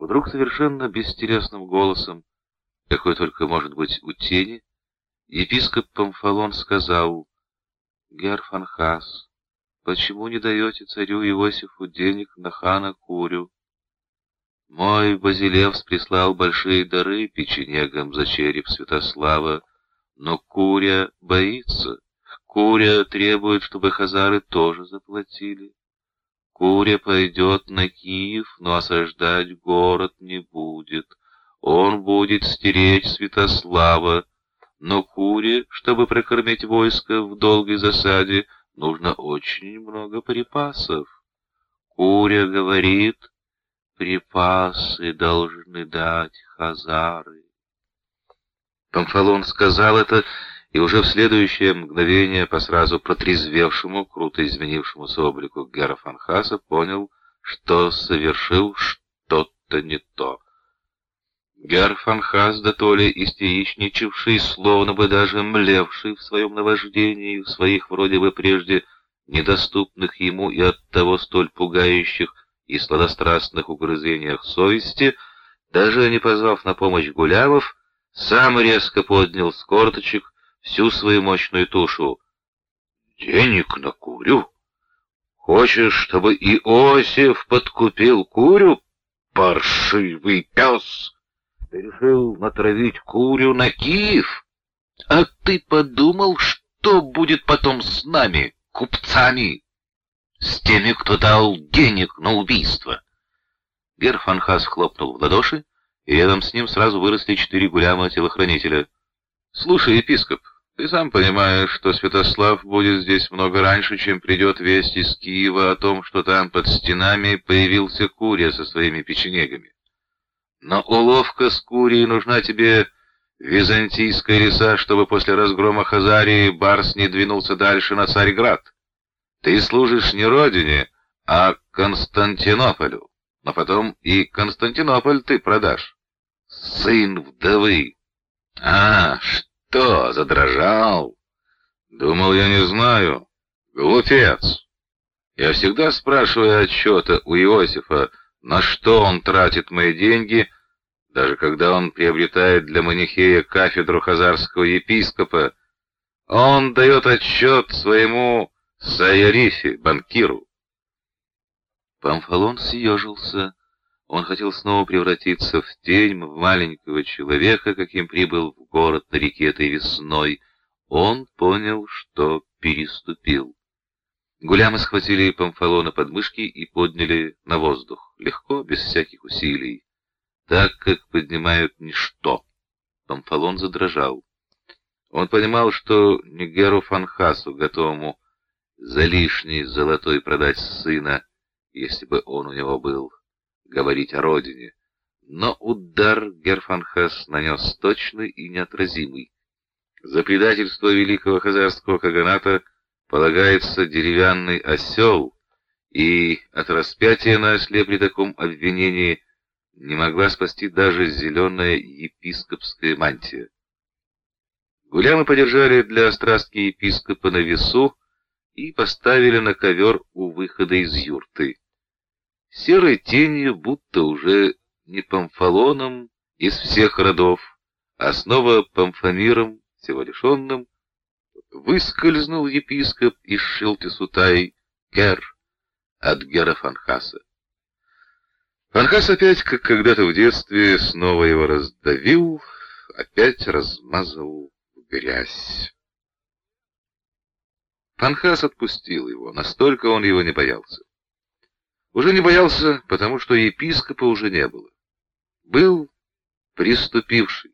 Вдруг совершенно бестелесным голосом, какой только может быть у тени, епископ Памфалон сказал, «Гер Фанхас, почему не даете царю Иосифу денег на хана Курю? Мой Базилевс прислал большие дары печенегам за череп Святослава, но Куря боится. Куря требует, чтобы хазары тоже заплатили. Куря пойдет на Киев, но осаждать город не будет. Он будет стеречь Святослава. Но Куре, чтобы прокормить войско в долгой засаде, нужно очень много припасов. Куря говорит, припасы должны дать хазары. Памфалон сказал это, и уже в следующее мгновение по сразу протрезвевшему, круто изменившемуся облику Гера Фанхаса понял, что совершил что-то не то. Гер Фанхас, да то ли истеричничавший, словно бы даже млевший в своем наваждении, в своих вроде бы прежде недоступных ему и оттого столь пугающих и сладострастных угрызениях совести, даже не позвав на помощь гулявов, сам резко поднял с корточек всю свою мощную тушу. «Денег на курю? Хочешь, чтобы Иосиф подкупил курю, паршивый пес?» Ты решил натравить курю на Киев? А ты подумал, что будет потом с нами, купцами? С теми, кто дал денег на убийство?» Герфанхас хлопнул в ладоши, и рядом с ним сразу выросли четыре гуляма-телохранителя. «Слушай, епископ, ты сам понимаешь, что Святослав будет здесь много раньше, чем придет весть из Киева о том, что там под стенами появился Курия со своими печенегами. Но уловка с Курией нужна тебе византийская леса, чтобы после разгрома Хазарии Барс не двинулся дальше на Царьград. Ты служишь не родине, а Константинополю, но потом и Константинополь ты продашь. Сын вдовы. А, что, задрожал? Думал, я не знаю. Глупец. Я всегда спрашиваю отчета у Иосифа, на что он тратит мои деньги, даже когда он приобретает для Манихея кафедру хазарского епископа, он дает отчет своему Сайарифе, банкиру. Памфалон съежился. Он хотел снова превратиться в тень, в маленького человека, каким прибыл в город на реке этой весной. Он понял, что переступил. Гулямы схватили Памфалона под мышки и подняли на воздух, легко, без всяких усилий, так как поднимают ничто. Памфалон задрожал. Он понимал, что не Геру Фанхасу, готовому за лишний золотой продать сына, если бы он у него был, говорить о родине. Но удар Герфанхас нанес точный и неотразимый. За предательство великого хазарского каганата полагается деревянный осел, и от распятия на осле при таком обвинении не могла спасти даже зеленая епископская мантия. Гулямы подержали для острастки епископа на весу и поставили на ковер у выхода из юрты. Серой тенью, будто уже не памфалоном из всех родов, а снова памфамиром, всего лишенным, выскользнул епископ из Шилтисутай Кер от Гера Фанхаса. Фанхас опять, как когда-то в детстве, снова его раздавил, опять размазал грязь. Фанхас отпустил его, настолько он его не боялся. Уже не боялся, потому что епископа уже не было. Был приступивший,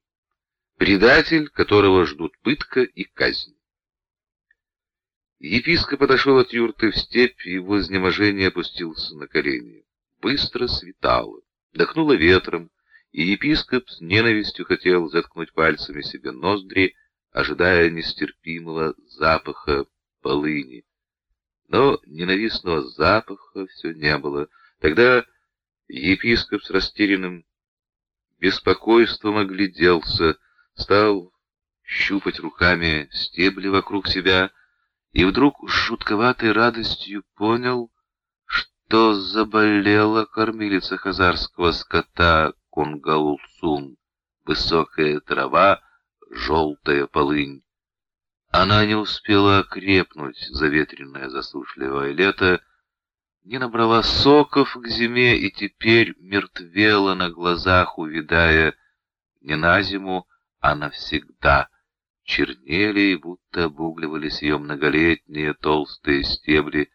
предатель, которого ждут пытка и казнь. Епископ подошел от юрты в степь и в изнеможении опустился на колени. Быстро светало, дохнуло ветром, и епископ с ненавистью хотел заткнуть пальцами себе ноздри, ожидая нестерпимого запаха полыни. Но ненавистного запаха все не было. Тогда епископ с растерянным беспокойством огляделся, стал щупать руками стебли вокруг себя, и вдруг с жутковатой радостью понял, что заболела кормилица хазарского скота Кунгаулсун, высокая трава, желтая полынь. Она не успела окрепнуть, заветренное засушливое лето, не набрала соков к зиме и теперь мертвела на глазах, увидая не на зиму, а навсегда. Чернели и будто обугливались ее многолетние толстые стебли,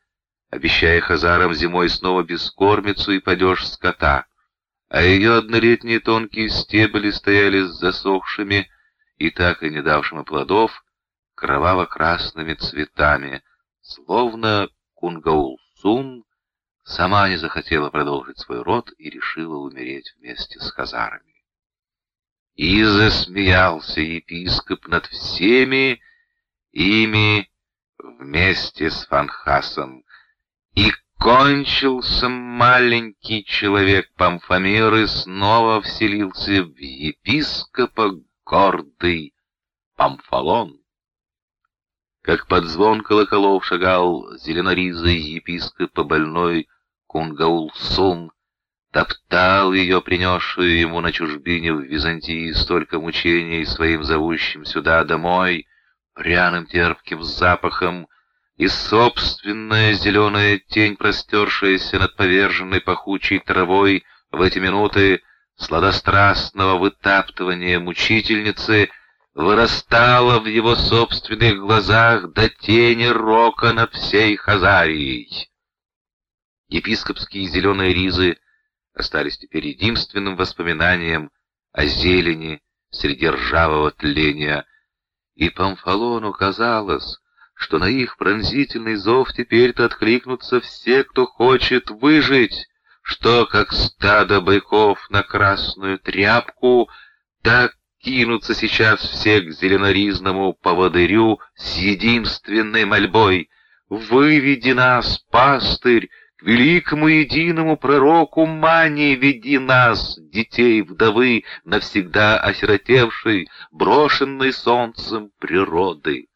обещая хазарам зимой снова бескормицу и падеж скота, а ее однолетние тонкие стебли стояли с засохшими и так и не давшими плодов, кроваво-красными цветами, словно Кунгаул-Сун сама не захотела продолжить свой род и решила умереть вместе с хазарами. И засмеялся епископ над всеми ими вместе с Фанхасом, и кончился маленький человек Памфамир и снова вселился в епископа гордый Памфалон. Как под звон колоколов шагал зеленоризый епископ больной Кунгаул-Сун, топтал ее, принесшую ему на чужбине в Византии столько мучений своим зовущим сюда домой, пряным терпким запахом, и собственная зеленая тень, простершаяся над поверженной пахучей травой в эти минуты сладострастного вытаптывания мучительницы — вырастала в его собственных глазах до тени рока над всей Хазарией. Епископские зеленые ризы остались теперь единственным воспоминанием о зелени среди ржавого тления, и Памфалону казалось, что на их пронзительный зов теперь-то откликнутся все, кто хочет выжить, что, как стадо быков на красную тряпку, так кинутся сейчас все к зеленоризному поводырю с единственной мольбой «Выведи нас, пастырь, к великому единому пророку Мани веди нас, детей вдовы, навсегда осиротевшей, брошенной солнцем природы».